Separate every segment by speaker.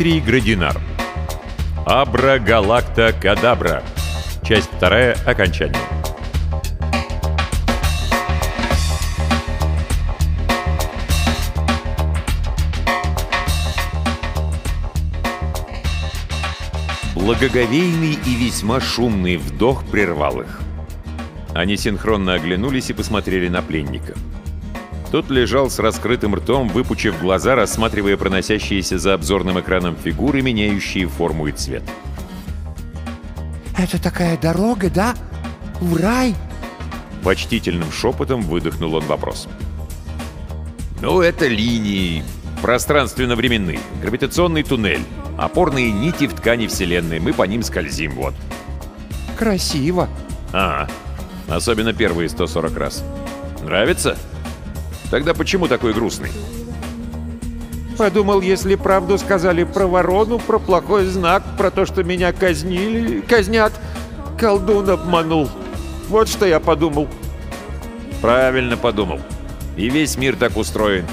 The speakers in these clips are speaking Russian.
Speaker 1: Дмитрий Градинар. Абра Галакта Кадабра. Часть вторая. Окончание. Благоговейный и весьма шумный вдох прервал их. Они синхронно оглянулись и посмотрели на пленника. Тот лежал с раскрытым ртом, выпучив глаза, рассматривая проносящиеся за обзорным экраном фигуры, меняющие форму и цвет.
Speaker 2: «Это такая дорога, да? В рай?»
Speaker 1: Почтительным шепотом выдохнул он вопрос. «Ну, это линии, пространственно-временные, гравитационный туннель, опорные нити в ткани Вселенной, мы по ним скользим, вот».
Speaker 2: «Красиво».
Speaker 1: «А, особенно первые 140 раз. Нравится?» Тогда почему такой грустный?
Speaker 2: Подумал, если правду сказали про ворону, про плохой знак, про то, что меня казнили, казнят, колдун обманул. Вот что я подумал.
Speaker 1: Правильно подумал. И весь мир так устроен.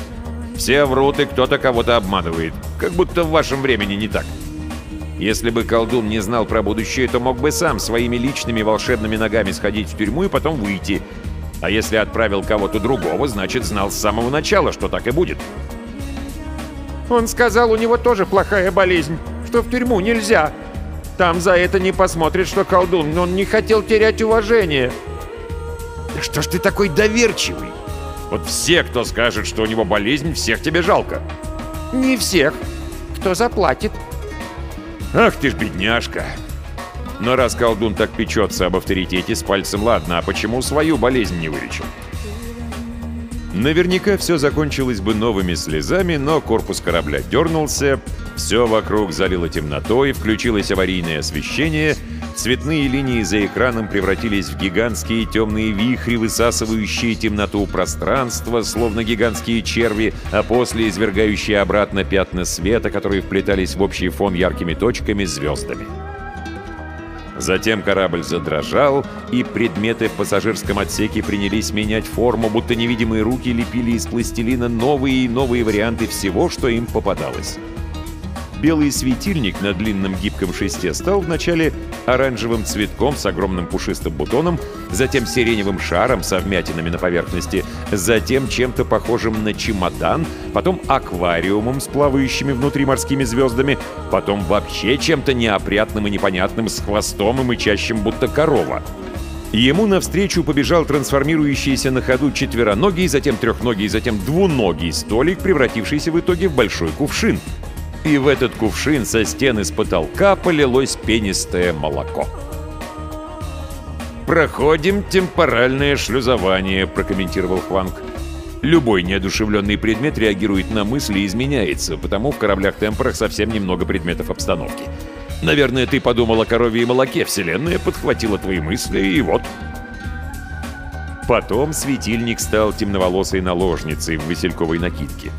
Speaker 1: Все врут, и кто-то кого-то обманывает. Как будто в вашем времени не так. Если бы колдун не знал про будущее, то мог бы сам своими личными волшебными ногами сходить в тюрьму и потом выйти, а если отправил кого-то другого, значит, знал с самого начала, что так и будет.
Speaker 2: Он сказал, у него тоже плохая болезнь, что в тюрьму нельзя. Там за это не посмотрит, что колдун, но он не хотел терять уважение.
Speaker 1: Да что ж ты такой доверчивый? Вот все, кто скажет, что у него болезнь, всех тебе жалко.
Speaker 2: Не всех. Кто заплатит?
Speaker 1: Ах ты ж бедняжка. Но раз колдун так печется об авторитете, с пальцем ладно, а почему свою болезнь не вылечил? Наверняка все закончилось бы новыми слезами, но корпус корабля дернулся, все вокруг залило темнотой, включилось аварийное освещение, цветные линии за экраном превратились в гигантские темные вихри, высасывающие темноту пространства, словно гигантские черви, а после извергающие обратно пятна света, которые вплетались в общий фон яркими точками звездами. Затем корабль задрожал, и предметы в пассажирском отсеке принялись менять форму, будто невидимые руки лепили из пластилина новые и новые варианты всего, что им попадалось. Белый светильник на длинном гибком шесте стал вначале оранжевым цветком с огромным пушистым бутоном, затем сиреневым шаром со вмятинами на поверхности, затем чем-то похожим на чемодан, потом аквариумом с плавающими внутри морскими звездами, потом вообще чем-то неопрятным и непонятным с хвостом и мычащим, будто корова. Ему навстречу побежал трансформирующийся на ходу четвероногий, затем трехногий, затем двуногий столик, превратившийся в итоге в большой кувшин — и в этот кувшин со стены с потолка полилось пенистое молоко. «Проходим темпоральное шлюзование», — прокомментировал Хванг. «Любой неодушевленный предмет реагирует на мысли и изменяется, потому в кораблях-темпорах совсем немного предметов обстановки. Наверное, ты подумал о корове и молоке, Вселенная подхватила твои мысли, и вот...» Потом светильник стал темноволосой наложницей в васильковой накидке.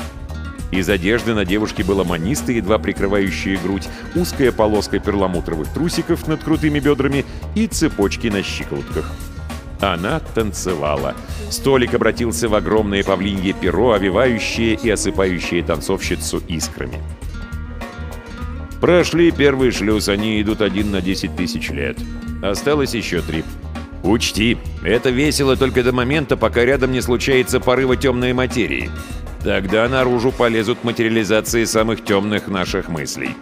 Speaker 1: Из одежды на девушке было манисты, едва прикрывающие грудь, узкая полоска перламутровых трусиков над крутыми бедрами и цепочки на щиколотках. Она танцевала. Столик обратился в огромное павлинье перо, овивающее и осыпающее танцовщицу искрами. Прошли первый шлюз, они идут один на 10 тысяч лет. Осталось еще три. Учти, это весело только до момента, пока рядом не случается порыва темной материи. Тогда наружу полезут материализации самых темных наших мыслей.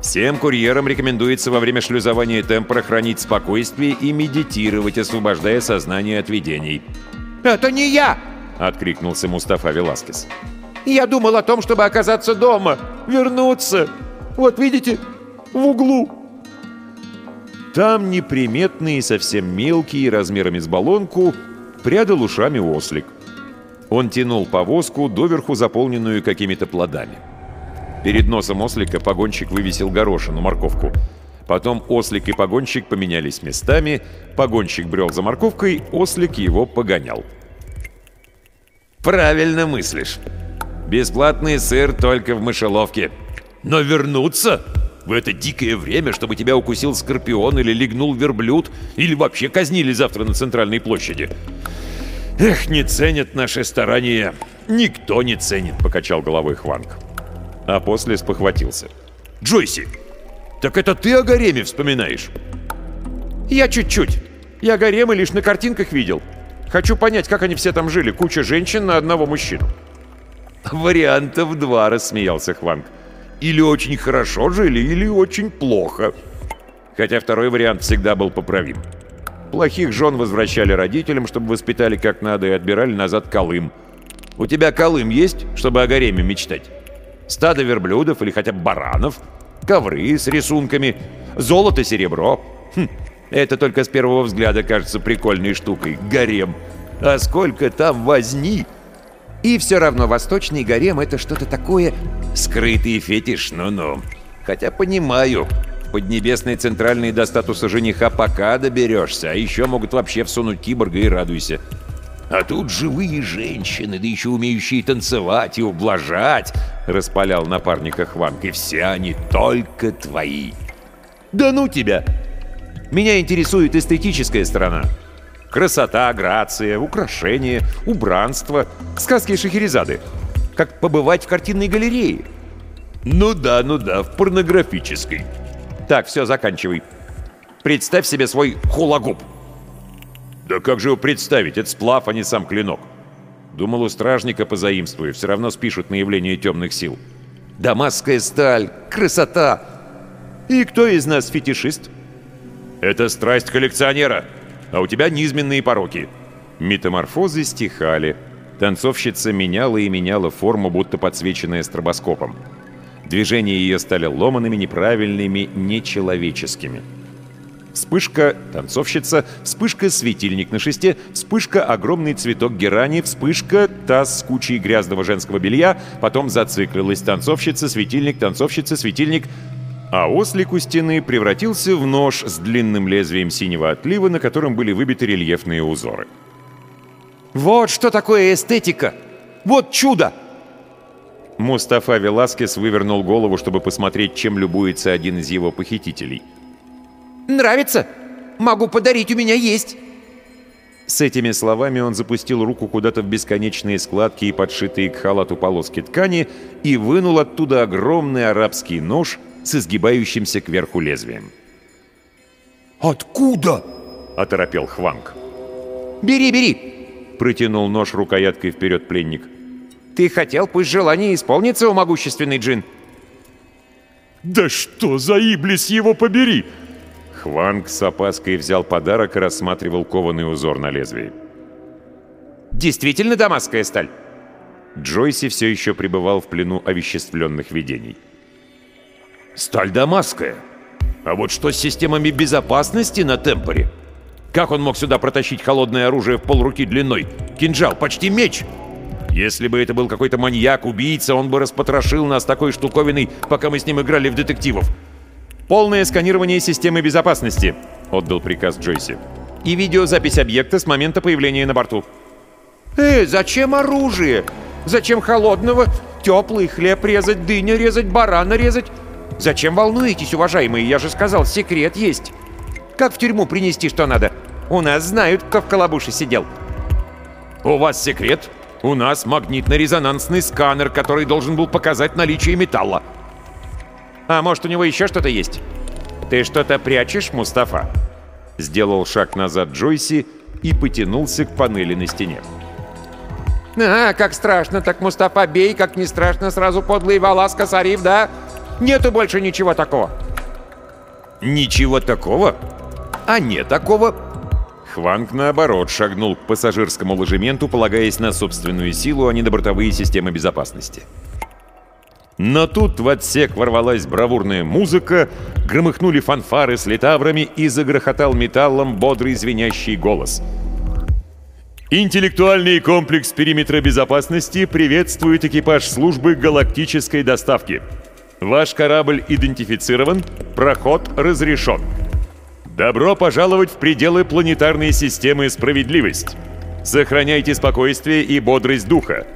Speaker 1: Всем курьерам рекомендуется во время шлюзования темпора хранить спокойствие и медитировать, освобождая сознание от видений.
Speaker 2: «Это не я!»
Speaker 1: — откликнулся Мустафа Веласкес.
Speaker 2: «Я думал о том, чтобы оказаться дома, вернуться. Вот видите, в углу».
Speaker 1: Там неприметный, совсем мелкий, размерами с баллонку, прядал ушами ослик. Он тянул повозку, доверху заполненную какими-то плодами. Перед носом ослика погонщик вывесил горошину, морковку. Потом ослик и погонщик поменялись местами, погонщик брел за морковкой, ослик его погонял. «Правильно мыслишь. Бесплатный сыр только в мышеловке. Но вернуться в это дикое время, чтобы тебя укусил скорпион или легнул верблюд, или вообще казнили завтра на центральной площади. Эх, не ценят наши старания. Никто не ценит, покачал головой Хванг. А после спохватился. Джойси, так это ты о гареме вспоминаешь?
Speaker 2: Я чуть-чуть. Я гаремы лишь на картинках видел. Хочу понять, как они все там жили. Куча женщин на одного мужчину.
Speaker 1: Вариантов два, рассмеялся Хванг. Или очень хорошо жили, или очень плохо. Хотя второй вариант всегда был поправим. Плохих жен возвращали родителям, чтобы воспитали как надо, и отбирали назад Колым. У тебя Колым есть, чтобы о гареме мечтать? Стадо верблюдов или хотя бы баранов? Ковры с рисунками? Золото, серебро? Хм, это только с первого взгляда кажется прикольной штукой. Гарем. А сколько там возни!
Speaker 2: И все равно восточный гарем — это что-то такое...
Speaker 1: Скрытый фетиш, ну-ну. Хотя понимаю, в Поднебесной Центральной до статуса жениха пока доберешься, а еще могут вообще всунуть киборга и радуйся. А тут живые женщины, да еще умеющие танцевать и ублажать, распалял напарника Хванг, и все они только твои. Да ну тебя! Меня интересует эстетическая сторона. Красота, грация, украшения, убранство, сказки Шахерезады. Как побывать в картинной галерее. Ну да, ну да, в порнографической. Так, все, заканчивай. Представь себе свой хулагуб. Да как же его представить? Это сплав, а не сам клинок. Думал, у стражника позаимствую. Все равно спишут на явление темных сил. Дамасская сталь, красота. И кто из нас фетишист? Это страсть коллекционера а у тебя низменные пороки». Метаморфозы стихали. Танцовщица меняла и меняла форму, будто подсвеченная стробоскопом. Движения ее стали ломанными, неправильными, нечеловеческими. Вспышка — танцовщица, вспышка — светильник на шесте, вспышка — огромный цветок герани, вспышка — таз с кучей грязного женского белья, потом зациклилась танцовщица, светильник, танцовщица, светильник — а ослик у стены превратился в нож с длинным лезвием синего отлива, на котором были выбиты рельефные узоры.
Speaker 2: «Вот что такое эстетика! Вот чудо!»
Speaker 1: Мустафа Веласкес вывернул голову, чтобы посмотреть, чем любуется один из его похитителей.
Speaker 2: «Нравится? Могу подарить, у меня есть!»
Speaker 1: С этими словами он запустил руку куда-то в бесконечные складки и подшитые к халату полоски ткани и вынул оттуда огромный арабский нож с изгибающимся кверху лезвием.
Speaker 2: «Откуда?»
Speaker 1: — оторопел Хванг.
Speaker 2: «Бери, бери!» — протянул нож рукояткой вперед пленник. «Ты хотел, пусть желание исполнится, о могущественный джин!»
Speaker 1: «Да что за иблис его побери!» Хванг с опаской взял подарок и рассматривал кованый узор на лезвии.
Speaker 2: «Действительно дамасская сталь?»
Speaker 1: Джойси все еще пребывал в плену овеществленных видений. Сталь дамасская. А вот что с системами безопасности на темпоре? Как он мог сюда протащить холодное оружие в полруки длиной? Кинжал, почти меч! Если бы это был какой-то маньяк, убийца, он бы распотрошил нас такой штуковиной, пока мы с ним играли в детективов. «Полное сканирование системы безопасности», — отдал приказ Джойси. «И видеозапись объекта с момента появления на борту».
Speaker 2: «Э, зачем оружие? Зачем холодного? Теплый хлеб резать, дыня резать, барана резать? Зачем волнуетесь, уважаемые? Я же сказал, секрет есть. Как в тюрьму принести, что надо? У нас знают, кто в колобуше сидел.
Speaker 1: У вас секрет? У нас магнитно-резонансный сканер, который должен был показать наличие металла.
Speaker 2: А может, у него еще что-то есть? Ты что-то прячешь, Мустафа?
Speaker 1: Сделал шаг назад Джойси и потянулся к панели на стене.
Speaker 2: «А, как страшно, так Мустафа бей, как не страшно, сразу подлый Валаска Сариф, да? Нету больше ничего такого!»
Speaker 1: «Ничего такого? А не такого?» Хванг, наоборот, шагнул к пассажирскому ложементу, полагаясь на собственную силу, а не на бортовые системы безопасности. Но тут в отсек ворвалась бравурная музыка, громыхнули фанфары с литаврами и загрохотал металлом бодрый звенящий голос. Интеллектуальный комплекс периметра безопасности приветствует экипаж службы галактической доставки. Ваш корабль идентифицирован, проход разрешен. Добро пожаловать в пределы планетарной системы «Справедливость». Сохраняйте спокойствие и бодрость духа.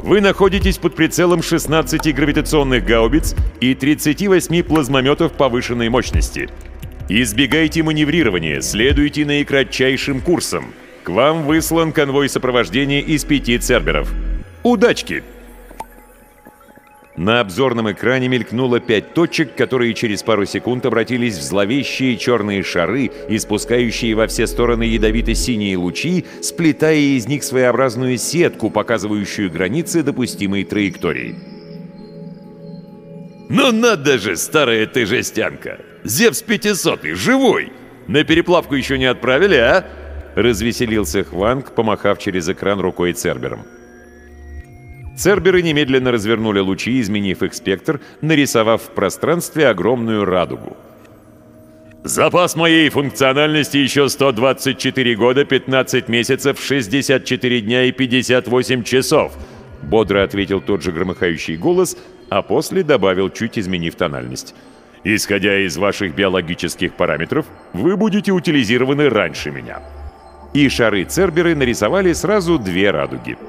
Speaker 1: Вы находитесь под прицелом 16 гравитационных гаубиц и 38 плазмометов повышенной мощности. Избегайте маневрирования, следуйте наикратчайшим курсом. К вам выслан конвой сопровождения из пяти церберов. Удачки! На обзорном экране мелькнуло пять точек, которые через пару секунд обратились в зловещие черные шары, испускающие во все стороны ядовито-синие лучи, сплетая из них своеобразную сетку, показывающую границы допустимой траектории. «Ну надо же, старая ты жестянка! Зевс 500 живой! На переплавку еще не отправили, а?» Развеселился Хванг, помахав через экран рукой Цербером. Церберы немедленно развернули лучи, изменив их спектр, нарисовав в пространстве огромную радугу. «Запас моей функциональности еще 124 года, 15 месяцев, 64 дня и 58 часов», бодро ответил тот же громыхающий голос, а после добавил, чуть изменив тональность. «Исходя из ваших биологических параметров, вы будете утилизированы раньше меня». И шары Церберы нарисовали сразу две радуги —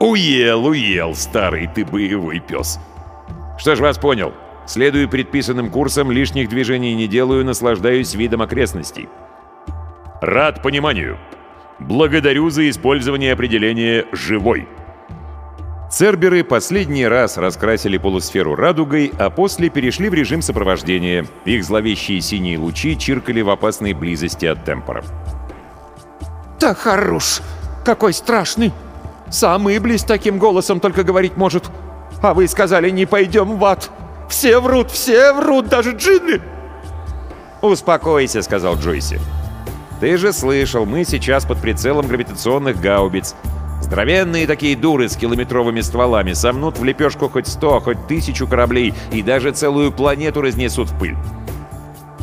Speaker 1: «Уел, уел, старый ты боевой пес!» «Что ж вас понял. Следую предписанным курсам, лишних движений не делаю, наслаждаюсь видом окрестностей». «Рад пониманию. Благодарю за использование определения «живой». Церберы последний раз раскрасили полусферу радугой, а после перешли в режим сопровождения. Их зловещие синие лучи чиркали в опасной близости от темпоров.
Speaker 2: «Да хорош! Какой страшный!» Сам Иблис таким голосом только говорить может. А вы сказали, не пойдем в ад. Все врут, все врут, даже джинны!»
Speaker 1: «Успокойся», — сказал Джойси. «Ты же слышал, мы сейчас под прицелом гравитационных гаубиц. Здоровенные такие дуры с километровыми стволами сомнут в лепешку хоть сто, хоть тысячу кораблей и даже целую планету разнесут в пыль.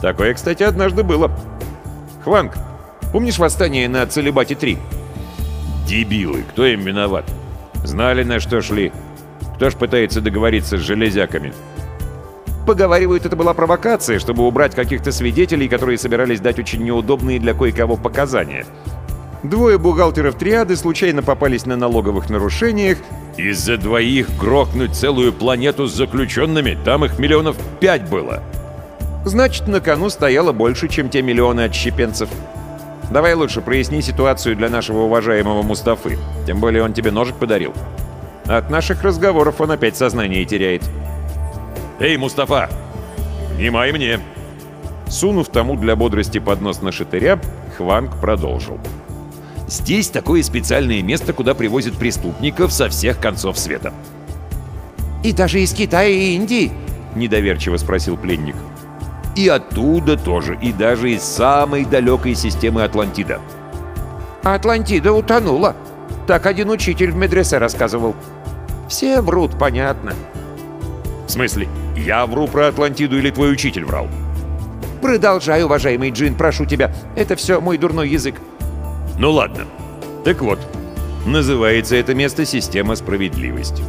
Speaker 1: Такое, кстати, однажды было. Хванг, помнишь восстание на Целебате-3? Дебилы, кто им виноват? Знали, на что шли. Кто ж пытается договориться с железяками? Поговаривают, это была провокация, чтобы убрать каких-то свидетелей, которые собирались дать очень неудобные для кое-кого показания. Двое бухгалтеров триады случайно попались на налоговых нарушениях. Из-за двоих грохнуть целую планету с заключенными, там их миллионов пять было. Значит, на кону стояло больше, чем те миллионы отщепенцев. Давай лучше проясни ситуацию для нашего уважаемого Мустафы. Тем более он тебе ножик подарил. От наших разговоров он опять сознание теряет. «Эй, Мустафа! Внимай мне!» Сунув тому для бодрости поднос на шатыря, Хванг продолжил. «Здесь такое специальное место, куда привозят преступников со всех концов света».
Speaker 2: «И даже из Китая и Индии?»
Speaker 1: — недоверчиво спросил пленник. И оттуда тоже, и даже из самой далекой системы Атлантида.
Speaker 2: Атлантида утонула. Так один учитель в медресе рассказывал. Все врут, понятно.
Speaker 1: В смысле, я вру про Атлантиду или твой учитель врал?
Speaker 2: Продолжай, уважаемый Джин, прошу тебя. Это все мой дурной язык.
Speaker 1: Ну ладно. Так вот, называется это место «Система справедливости».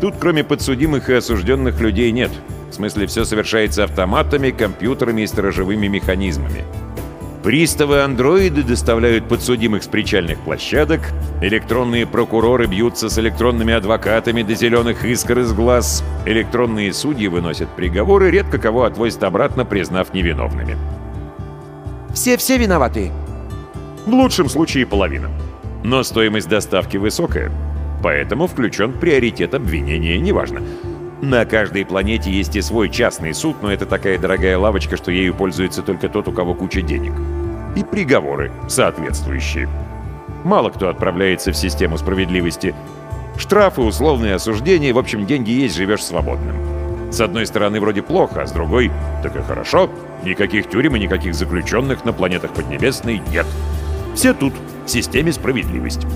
Speaker 1: Тут кроме подсудимых и осужденных людей нет. В смысле, все совершается автоматами, компьютерами и сторожевыми механизмами. Приставы-андроиды доставляют подсудимых с причальных площадок, электронные прокуроры бьются с электронными адвокатами до зеленых искр из глаз, электронные судьи выносят приговоры, редко кого отвозят обратно, признав невиновными.
Speaker 2: Все-все виноваты?
Speaker 1: В лучшем случае половина. Но стоимость доставки высокая, поэтому включен приоритет обвинения, неважно. На каждой планете есть и свой частный суд, но это такая дорогая лавочка, что ею пользуется только тот, у кого куча денег. И приговоры соответствующие. Мало кто отправляется в систему справедливости. Штрафы, условные осуждения, в общем, деньги есть, живешь свободным. С одной стороны, вроде плохо, а с другой — так и хорошо. Никаких тюрем и никаких заключенных на планетах Поднебесной нет. Все тут, в системе справедливости.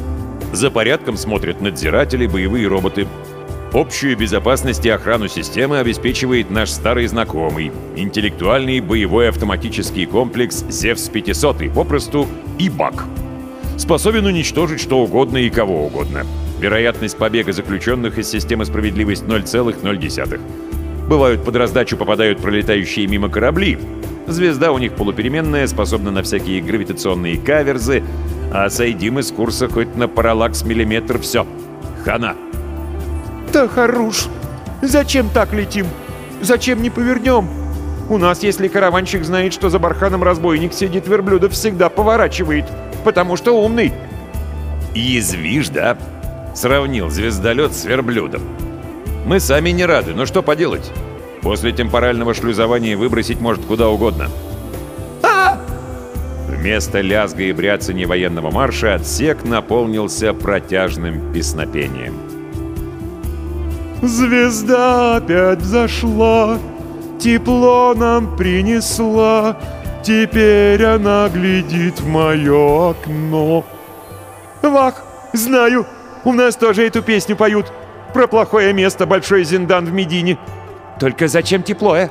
Speaker 1: За порядком смотрят надзиратели, боевые роботы — Общую безопасность и охрану системы обеспечивает наш старый знакомый, интеллектуальный боевой автоматический комплекс «Зевс-500», попросту ИБАК. Способен уничтожить что угодно и кого угодно. Вероятность побега заключенных из системы справедливость 0,0. Бывают под раздачу попадают пролетающие мимо корабли. Звезда у них полупеременная, способна на всякие гравитационные каверзы, а сойдим из курса хоть на параллакс миллиметр — все. Хана.
Speaker 2: Да хорош. Зачем так летим? Зачем не повернем? У нас, если караванщик знает, что за барханом разбойник сидит, верблюдов всегда поворачивает, потому что умный.
Speaker 1: Язвишь, да? Сравнил звездолет с верблюдом. Мы сами не рады, но что поделать? После темпорального шлюзования выбросить может куда угодно.
Speaker 2: А!
Speaker 1: Вместо лязга и бряцания военного марша отсек наполнился протяжным песнопением.
Speaker 2: Звезда опять взошла, тепло нам принесла, теперь она глядит в мое окно. Вах, знаю, у нас тоже эту песню поют. Про плохое место, большой зиндан в Медине. Только зачем тепло, э?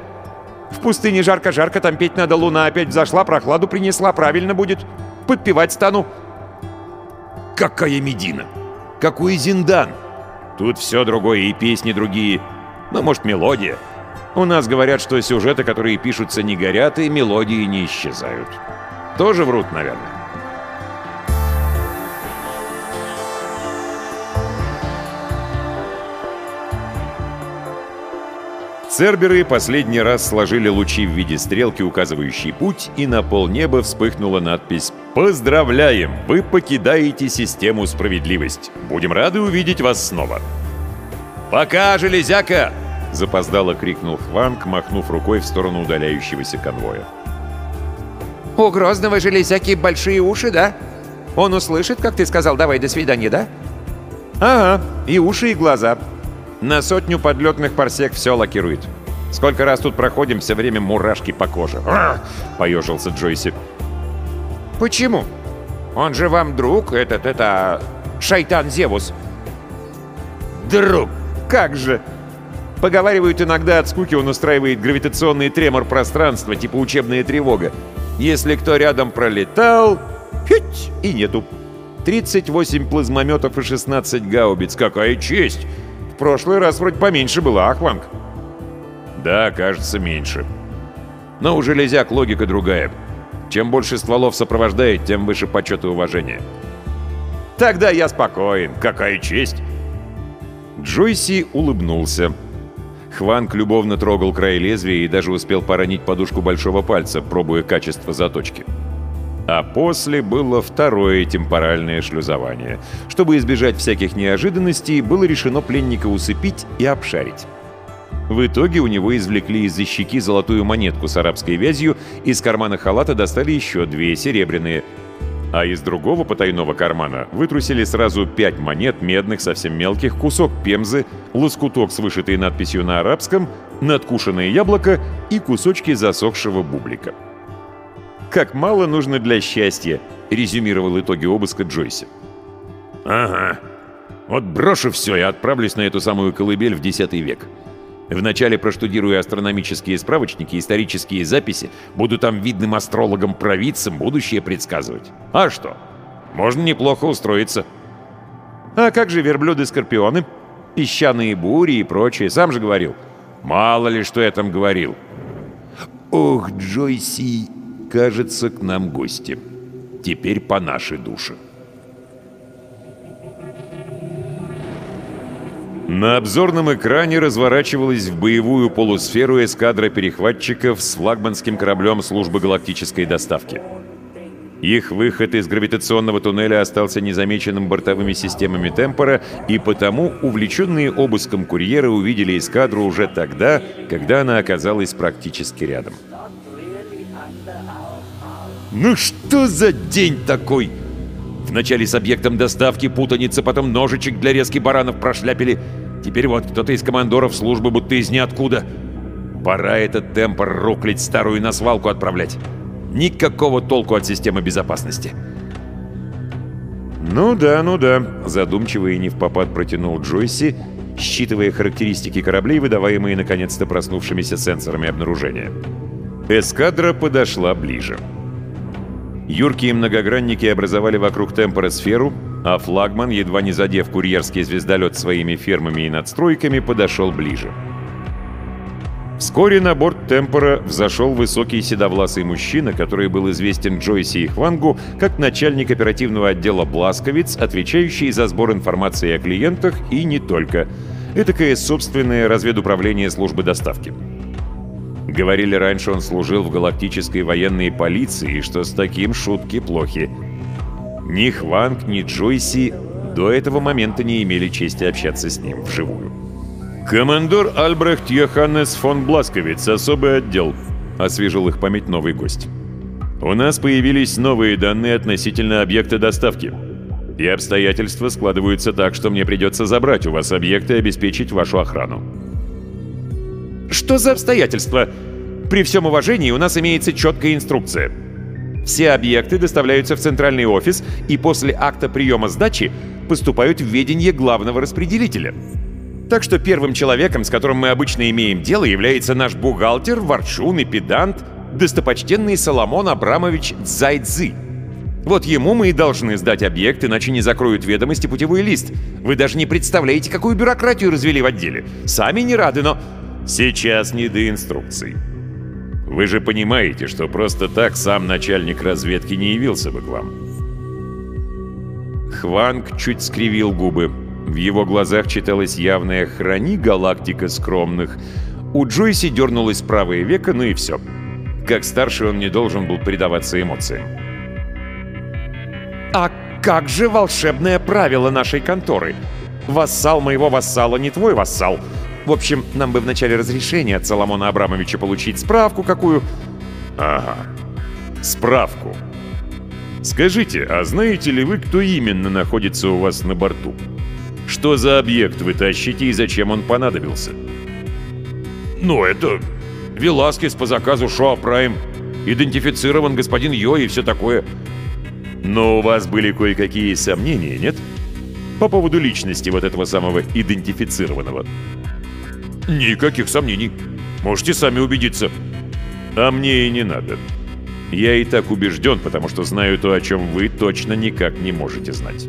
Speaker 2: В пустыне жарко-жарко, там петь надо, луна опять взошла, прохладу принесла, правильно будет. Подпевать стану.
Speaker 1: Какая Медина? Какой Зиндан? Тут все другое и песни другие. Ну, может, мелодия. У нас говорят, что сюжеты, которые пишутся, не горят, и мелодии не исчезают. Тоже врут, наверное. Церберы последний раз сложили лучи в виде стрелки, указывающей путь, и на полнеба вспыхнула надпись «Поздравляем! Вы покидаете систему справедливость. Будем рады увидеть вас снова». «Пока, железяка!» — запоздало крикнул Хванг, махнув рукой в сторону удаляющегося конвоя.
Speaker 2: У Грозного железяки большие уши, да? Он услышит, как ты сказал «давай, до свидания», да? Ага, и уши, и глаза. На сотню подлетных парсек все лакирует. Сколько раз тут проходим, все время мурашки по коже. Поежился Джойси. «Почему? Он же вам друг, этот, это... Шайтан Зевус». «Друг? Как же!» Поговаривают, иногда от скуки он устраивает гравитационный тремор пространства, типа учебная тревога. Если кто рядом пролетал... Хить! И нету. 38 плазмометов и 16 гаубиц. Какая честь! В прошлый раз вроде поменьше было, Ахванг.
Speaker 1: Да, кажется, меньше. Но у железяк логика другая. Чем больше стволов сопровождает, тем выше почет и уважение.
Speaker 2: Тогда я спокоен. Какая честь!
Speaker 1: Джойси улыбнулся. Хванг любовно трогал край лезвия и даже успел поранить подушку большого пальца, пробуя качество заточки. А после было второе темпоральное шлюзование. Чтобы избежать всяких неожиданностей, было решено пленника усыпить и обшарить. В итоге у него извлекли из-за щеки золотую монетку с арабской вязью, из кармана халата достали еще две серебряные, а из другого потайного кармана вытрусили сразу пять монет медных, совсем мелких, кусок пемзы, лоскуток с вышитой надписью на арабском, надкушенное яблоко и кусочки засохшего бублика. «Как мало нужно для счастья», — резюмировал итоги обыска Джойси. «Ага. Вот брошу все и отправлюсь на эту самую колыбель в X век. Вначале проштудирую астрономические справочники, исторические записи, буду там видным астрологом-провидцем будущее предсказывать. А что? Можно неплохо устроиться. А как же верблюды-скорпионы? Песчаные бури и прочее, сам же говорил. Мало ли, что я там говорил. Ох, Джойси, кажется, к нам гости. Теперь по нашей душе. На обзорном экране разворачивалась в боевую полусферу эскадра перехватчиков с флагманским кораблем службы галактической доставки. Их выход из гравитационного туннеля остался незамеченным бортовыми системами Темпора, и потому увлеченные обыском курьеры увидели эскадру уже тогда, когда она оказалась практически рядом. «Ну что за день такой?» Вначале с объектом доставки путаница, потом ножичек для резки баранов прошляпили. Теперь вот кто-то из командоров службы будто из ниоткуда. Пора этот темпор руклить старую на свалку отправлять. Никакого толку от системы безопасности. «Ну да, ну да», — задумчиво и не в попад протянул Джойси, считывая характеристики кораблей, выдаваемые наконец-то проснувшимися сенсорами обнаружения. Эскадра подошла ближе. Юркие многогранники образовали вокруг темпора сферу, а флагман, едва не задев курьерский звездолет своими фермами и надстройками, подошел ближе. Вскоре на борт темпора взошел высокий седовласый мужчина, который был известен Джойси и Хвангу как начальник оперативного отдела «Бласковиц», отвечающий за сбор информации о клиентах и не только. Этакое собственное разведуправление службы доставки. Говорили, раньше он служил в галактической военной полиции, что с таким шутки плохи. Ни Хванг, ни Джойси до этого момента не имели чести общаться с ним вживую. «Командор Альбрехт Йоханнес фон Бласковиц, особый отдел», — освежил их память новый гость. «У нас появились новые данные относительно объекта доставки. И обстоятельства складываются так, что мне придется забрать у вас объект и обеспечить вашу охрану».
Speaker 2: «Что за обстоятельства? При всем уважении у нас имеется четкая инструкция. Все объекты доставляются в центральный офис и после акта приема сдачи поступают в ведение главного распределителя». Так что первым человеком, с которым мы обычно имеем дело, является наш бухгалтер, ворчун и педант, достопочтенный Соломон Абрамович Зайдзы. Вот ему мы и должны сдать объект, иначе не закроют ведомости путевой лист. Вы даже не представляете, какую бюрократию развели в отделе. Сами не рады, но...
Speaker 1: Сейчас не до инструкций. Вы же понимаете, что просто так сам начальник разведки не явился бы к вам. Хванг чуть скривил губы. В его глазах читалось явное «храни галактика скромных». У Джойси дернулось правое веко, ну и все. Как старший он не должен был предаваться эмоциям.
Speaker 2: «А как же волшебное правило нашей конторы? Вассал моего вассала не твой вассал. В общем, нам бы вначале разрешение от Соломона Абрамовича получить справку какую...»
Speaker 1: «Ага, справку. Скажите, а знаете ли вы, кто именно находится у вас на борту?» Что за объект вы тащите и зачем он понадобился?
Speaker 2: Ну, это Веласкес по заказу Шоа Прайм. Идентифицирован господин Йо и все такое.
Speaker 1: Но у вас были кое-какие сомнения, нет? По поводу личности вот этого самого идентифицированного.
Speaker 2: Никаких сомнений. Можете сами убедиться.
Speaker 1: А мне и не надо. Я и так убежден, потому что знаю то, о чем вы точно никак не можете знать.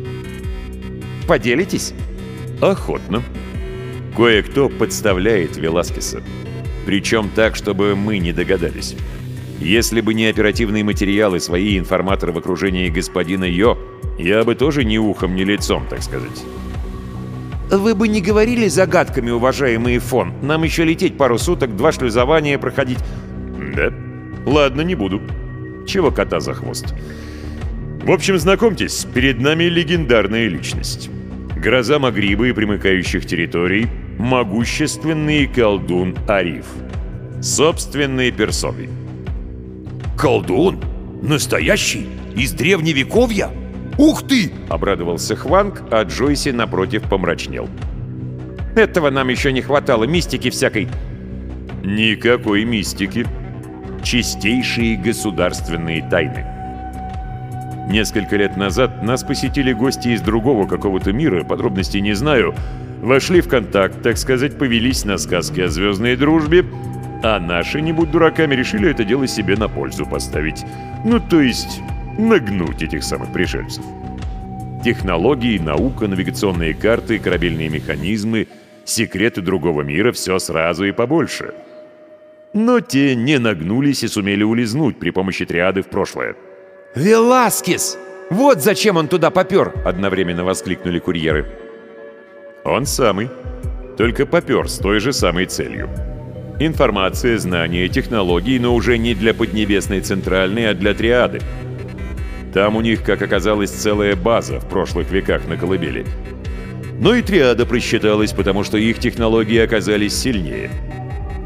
Speaker 2: Поделитесь?
Speaker 1: Охотно. Кое-кто подставляет Веласкеса. Причем так, чтобы мы не догадались. Если бы не оперативные материалы свои информаторы в окружении господина Йо, я бы тоже ни ухом, ни лицом, так сказать.
Speaker 2: Вы бы не говорили загадками, уважаемый фон. Нам еще лететь пару суток, два шлюзования проходить.
Speaker 1: Да? Ладно, не буду. Чего кота за хвост? В общем, знакомьтесь, перед нами легендарная личность. Гроза Магриба и примыкающих территорий, могущественный колдун Ариф. Собственной персоной.
Speaker 2: «Колдун? Настоящий? Из древневековья? Ух ты!» — обрадовался Хванг, а Джойси напротив помрачнел. «Этого нам еще не хватало, мистики всякой».
Speaker 1: «Никакой мистики. Чистейшие государственные тайны». Несколько лет назад нас посетили гости из другого какого-то мира, подробностей не знаю. Вошли в контакт, так сказать, повелись на сказки о звездной дружбе, а наши, не будь дураками, решили это дело себе на пользу поставить. Ну, то есть, нагнуть этих самых пришельцев. Технологии, наука, навигационные карты, корабельные механизмы, секреты другого мира — все сразу и побольше. Но те не нагнулись и сумели улизнуть при помощи триады в прошлое.
Speaker 2: «Веласкес! Вот зачем он туда попер!» — одновременно воскликнули курьеры.
Speaker 1: «Он самый. Только попер с той же самой целью. Информация, знания, технологии, но уже не для Поднебесной Центральной, а для Триады. Там у них, как оказалось, целая база в прошлых веках на колыбели. Но и Триада просчиталась, потому что их технологии оказались сильнее.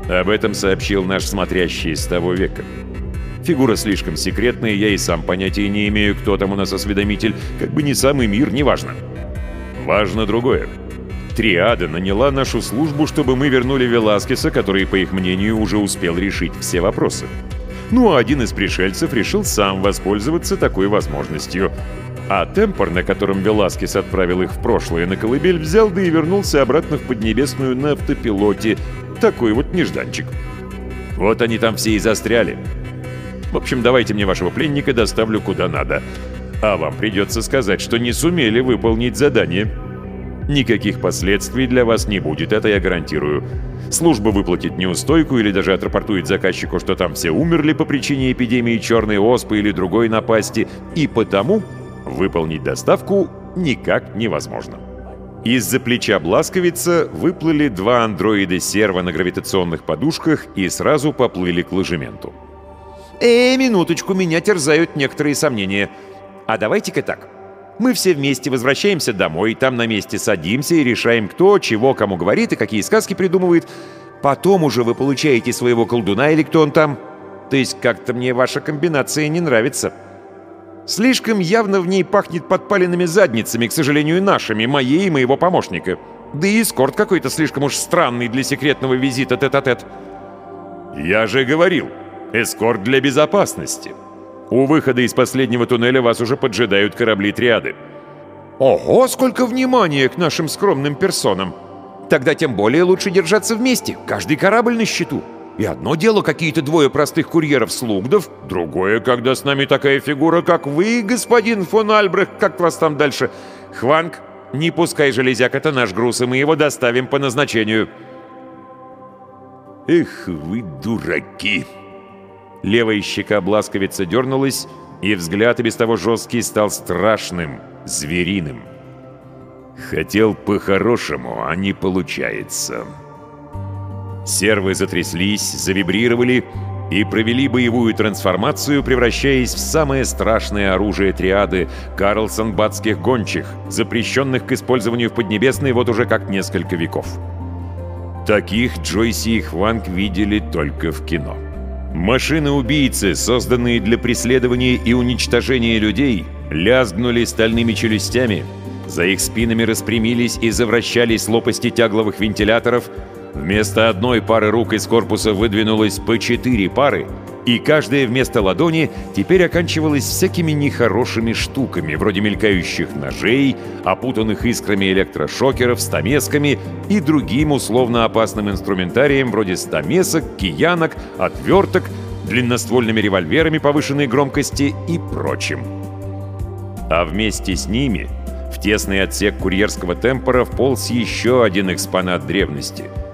Speaker 1: Об этом сообщил наш смотрящий с того века. Фигура слишком секретная, я и сам понятия не имею, кто там у нас осведомитель. Как бы не самый мир, неважно. Важно другое. Триада наняла нашу службу, чтобы мы вернули Веласкеса, который, по их мнению, уже успел решить все вопросы. Ну а один из пришельцев решил сам воспользоваться такой возможностью. А темпор, на котором Веласкес отправил их в прошлое на колыбель, взял да и вернулся обратно в Поднебесную на автопилоте. Такой вот нежданчик. Вот они там все и застряли. В общем, давайте мне вашего пленника доставлю куда надо. А вам придется сказать, что не сумели выполнить задание. Никаких последствий для вас не будет, это я гарантирую. Служба выплатит неустойку или даже отрапортует заказчику, что там все умерли по причине эпидемии черной оспы или другой напасти, и потому выполнить доставку никак невозможно. Из-за плеча Бласковица выплыли два андроида-серва на гравитационных подушках и сразу поплыли к ложементу.
Speaker 2: «Эй, минуточку, меня терзают некоторые сомнения. А давайте-ка так. Мы все вместе возвращаемся домой, там на месте садимся и решаем, кто чего кому говорит и какие сказки придумывает. Потом уже вы получаете своего колдуна или кто он там. То есть как-то мне ваша комбинация не нравится. Слишком явно в ней пахнет подпаленными задницами, к сожалению, нашими, моей и моего помощника. Да и эскорт какой-то слишком уж странный для секретного визита тет-а-тет.
Speaker 1: -тет. «Я же говорил, эскорт для безопасности», у выхода из последнего туннеля вас уже поджидают корабли триады.
Speaker 2: Ого, сколько внимания к нашим скромным персонам! Тогда тем более лучше держаться вместе, каждый корабль на счету. И одно дело какие-то двое простых курьеров-слугдов, другое, когда с нами такая фигура, как вы, господин фон Альбрехт, как вас там дальше. Хванг, не пускай железяк, это наш груз, и мы его доставим по назначению.
Speaker 1: Эх, вы дураки!
Speaker 2: Левая щека бласковица дернулась, и взгляд и без того жесткий стал страшным, звериным.
Speaker 1: Хотел по-хорошему, а не получается. Сервы затряслись, завибрировали и провели боевую трансформацию, превращаясь в самое страшное оружие триады Карлсон-Батских гончих, запрещенных к использованию в Поднебесной вот уже как несколько веков. Таких Джойси и Хванг видели только в кино. Машины-убийцы, созданные для преследования и уничтожения людей, лязгнули стальными челюстями, за их спинами распрямились и завращались лопасти тягловых вентиляторов, вместо одной пары рук из корпуса выдвинулось по четыре пары, и каждая вместо ладони теперь оканчивалась всякими нехорошими штуками, вроде мелькающих ножей, опутанных искрами электрошокеров, стамесками и другим условно опасным инструментарием вроде стамесок, киянок, отверток, длинноствольными револьверами повышенной громкости и прочим. А вместе с ними в тесный отсек курьерского темпора вполз еще один экспонат древности —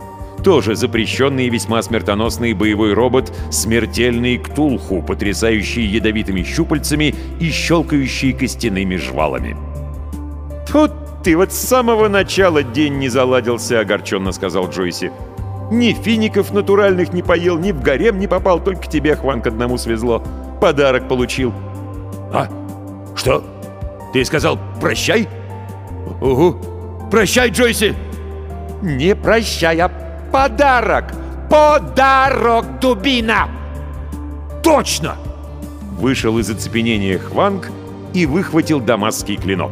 Speaker 1: тоже запрещенный и весьма смертоносный боевой робот «Смертельный Ктулху», потрясающий ядовитыми щупальцами и щелкающий костяными жвалами.
Speaker 2: «Тут ты вот с самого начала день не заладился», — огорченно сказал Джойси. «Ни фиников натуральных не поел, ни в гарем не попал, только тебе, Хван, к одному свезло. Подарок получил».
Speaker 1: «А? Что? Ты сказал «прощай»?»
Speaker 2: «Угу. Прощай, Джойси!» «Не прощай, а Подарок! Подарок, дубина!»
Speaker 1: «Точно!» Вышел из оцепенения Хванг и выхватил дамасский клинок.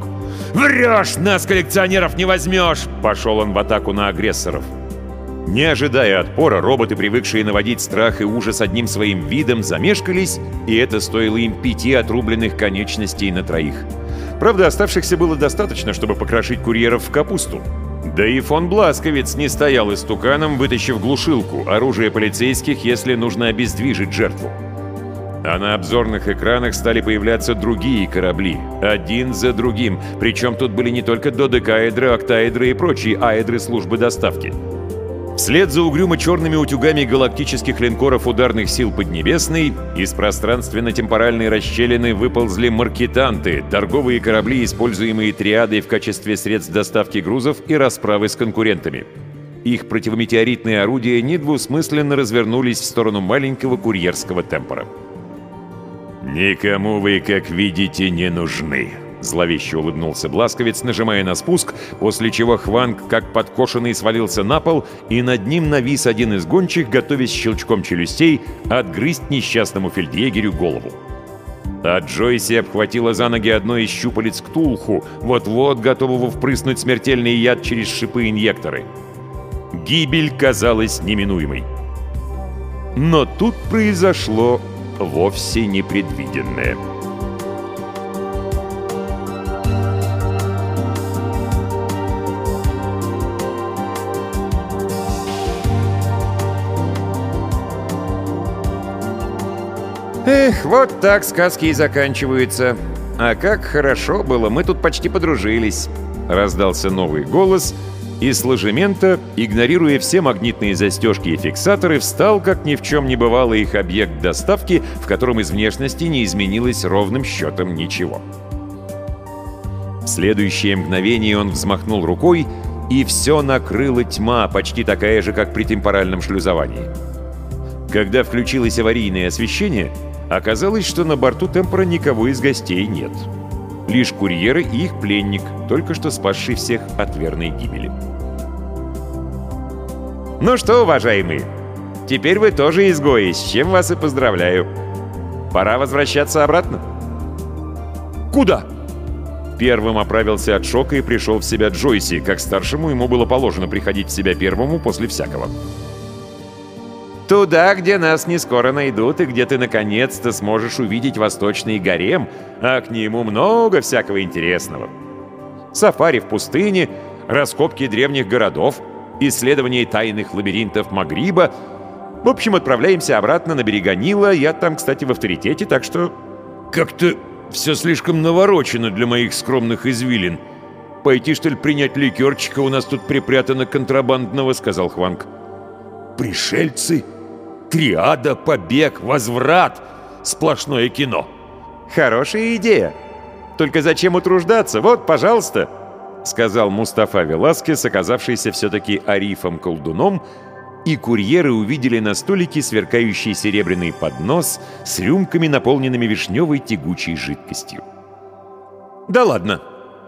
Speaker 2: «Врешь! Нас, коллекционеров, не возьмешь!» Пошел он в атаку на агрессоров.
Speaker 1: Не ожидая отпора, роботы, привыкшие наводить страх и ужас одним своим видом, замешкались, и это стоило им пяти отрубленных конечностей на троих. Правда, оставшихся было достаточно, чтобы покрошить курьеров в капусту. Да и фон Бласковец не стоял истуканом, вытащив глушилку, оружие полицейских, если нужно обездвижить жертву. А на обзорных экранах стали появляться другие корабли, один за другим, причем тут были не только додекаэдры, октаэдры и прочие аэдры службы доставки. Вслед за угрюмо-черными утюгами галактических линкоров ударных сил Поднебесной из пространственно-темпоральной расщелины выползли маркетанты, торговые корабли, используемые триадой в качестве средств доставки грузов и расправы с конкурентами. Их противометеоритные орудия недвусмысленно развернулись в сторону маленького курьерского темпора. «Никому вы, как видите, не нужны», Зловеще улыбнулся Бласковец, нажимая на спуск, после чего Хванг, как подкошенный, свалился на пол, и над ним навис один из гончих, готовясь щелчком челюстей отгрызть несчастному фельдъегерю голову. А Джойси обхватила за ноги одно из щупалец Ктулху, вот-вот готового впрыснуть смертельный яд через шипы-инъекторы. Гибель казалась неминуемой. Но тут произошло вовсе непредвиденное. Эх, вот так сказки и заканчиваются. А как хорошо было, мы тут почти подружились.
Speaker 3: Раздался новый голос, и с ложемента, игнорируя все магнитные застежки и фиксаторы, встал, как ни в чем не бывало, их объект доставки, в котором из внешности не изменилось ровным счетом ничего. В следующее мгновение он взмахнул рукой, и все накрыла тьма, почти такая же, как при темпоральном шлюзовании. Когда включилось аварийное освещение, оказалось, что на борту темпора никого из гостей нет. Лишь курьеры и их пленник, только что спасший всех от верной гибели.
Speaker 1: «Ну что, уважаемые, теперь вы тоже изгои, с чем вас и поздравляю. Пора возвращаться обратно».
Speaker 3: «Куда?» Первым оправился от шока и пришел в себя Джойси, как старшему ему было положено приходить в себя первому после всякого.
Speaker 1: Туда, где нас не скоро найдут, и где ты наконец-то сможешь увидеть восточный гарем, а к нему много всякого интересного. Сафари в пустыне, раскопки древних городов, исследование тайных лабиринтов Магриба. В общем, отправляемся обратно на берега Нила. Я там, кстати, в авторитете, так что...
Speaker 3: Как-то все слишком наворочено для моих скромных извилин. Пойти, что ли, принять ликерчика у нас тут припрятано контрабандного, сказал Хванг. Пришельцы Триада, побег, возврат. Сплошное кино.
Speaker 1: Хорошая идея. Только зачем утруждаться? Вот, пожалуйста, сказал Мустафа Веласкес, оказавшийся все-таки арифом-колдуном, и курьеры увидели на столике сверкающий серебряный поднос с рюмками, наполненными вишневой тягучей жидкостью.
Speaker 3: «Да ладно!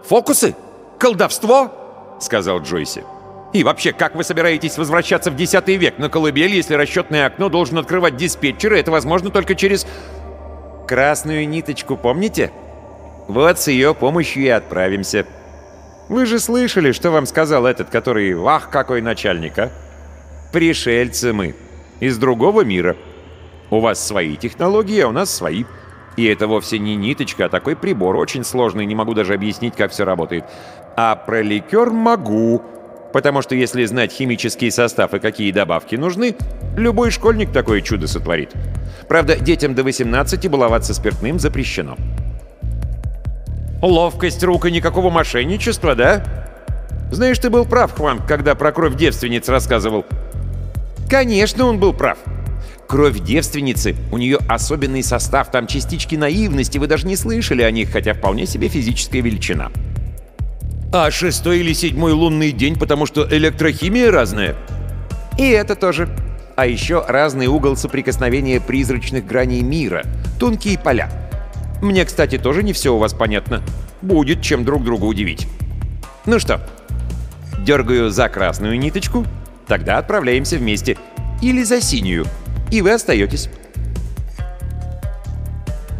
Speaker 3: Фокусы? Колдовство?» — сказал Джойси.
Speaker 1: И вообще, как вы собираетесь возвращаться в X век на колыбель, если расчетное окно должен открывать диспетчер, и это возможно только через... Красную ниточку, помните? Вот с ее помощью и отправимся. Вы же слышали, что вам сказал этот, который... Ах, какой начальник, а? Пришельцы мы. Из другого мира. У вас свои технологии, а у нас свои. И это вовсе не ниточка, а такой прибор, очень сложный, не могу даже объяснить, как все работает. А про ликер могу. Потому что если знать химический состав и какие добавки нужны, любой школьник такое чудо сотворит. Правда, детям до 18 баловаться спиртным запрещено. Ловкость рук и никакого мошенничества, да? Знаешь, ты был прав, Хван, когда про кровь девственниц рассказывал. Конечно, он был прав. Кровь девственницы, у нее особенный состав, там частички наивности, вы даже не слышали о них, хотя вполне себе физическая величина.
Speaker 3: А шестой или седьмой лунный день, потому что электрохимия разная?
Speaker 1: И это тоже. А еще разный угол соприкосновения призрачных граней мира, тонкие поля. Мне, кстати, тоже не все у вас понятно. Будет чем друг друга удивить. Ну что, дергаю за красную ниточку, тогда отправляемся вместе. Или за синюю, и вы остаетесь.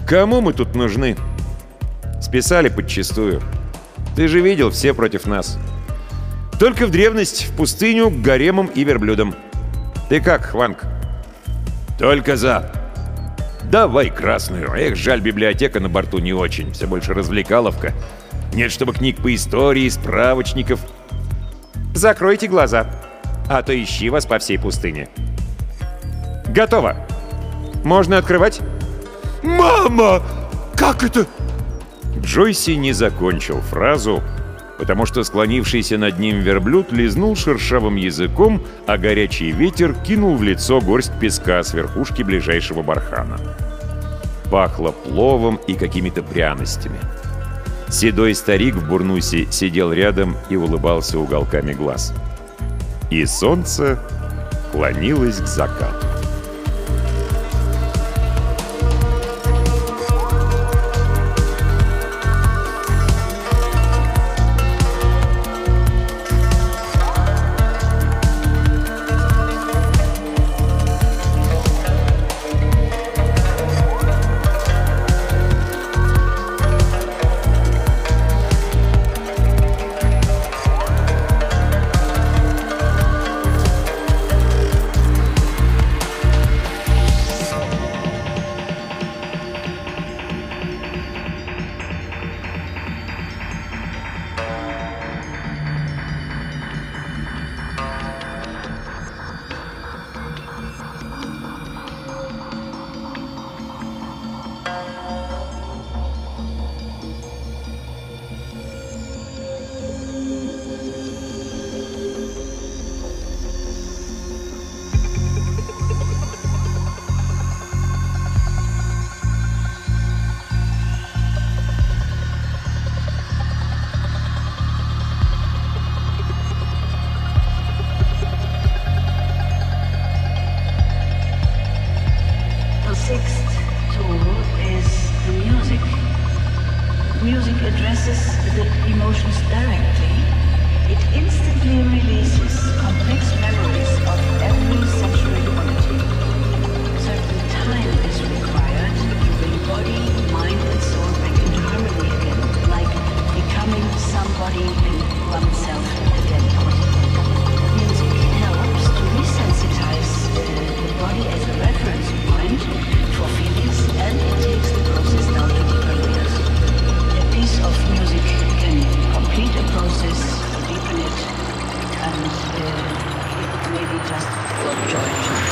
Speaker 1: Кому мы тут нужны? Списали подчистую. Ты же видел, все против нас. Только в древность, в пустыню, к гаремам и верблюдам. Ты как, Хванг?
Speaker 3: Только за. Давай красную. Эх, жаль, библиотека на борту не очень. Все больше развлекаловка. Нет, чтобы книг по истории, справочников.
Speaker 1: Закройте глаза, а то ищи вас по всей пустыне. Готово. Можно открывать?
Speaker 3: Мама! Как это? Джойси не закончил фразу, потому что склонившийся над ним верблюд лизнул шершавым языком, а горячий ветер кинул в лицо горсть песка с верхушки ближайшего бархана. Пахло пловом и какими-то пряностями. Седой старик в бурнусе сидел рядом и улыбался уголками глаз. И солнце клонилось к закату.
Speaker 4: The emotions directly, it instantly releases complex memories of every unity. Certain time is required to bring body, mind, and soul back into harmony again, like becoming somebody in oneself again. process, deepen it, and uh, maybe just
Speaker 5: enjoy it.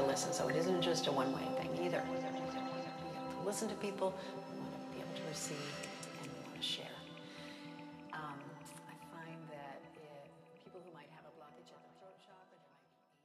Speaker 5: To listen. So it isn't just a one way thing either. You have to listen to people, you want to be able to receive.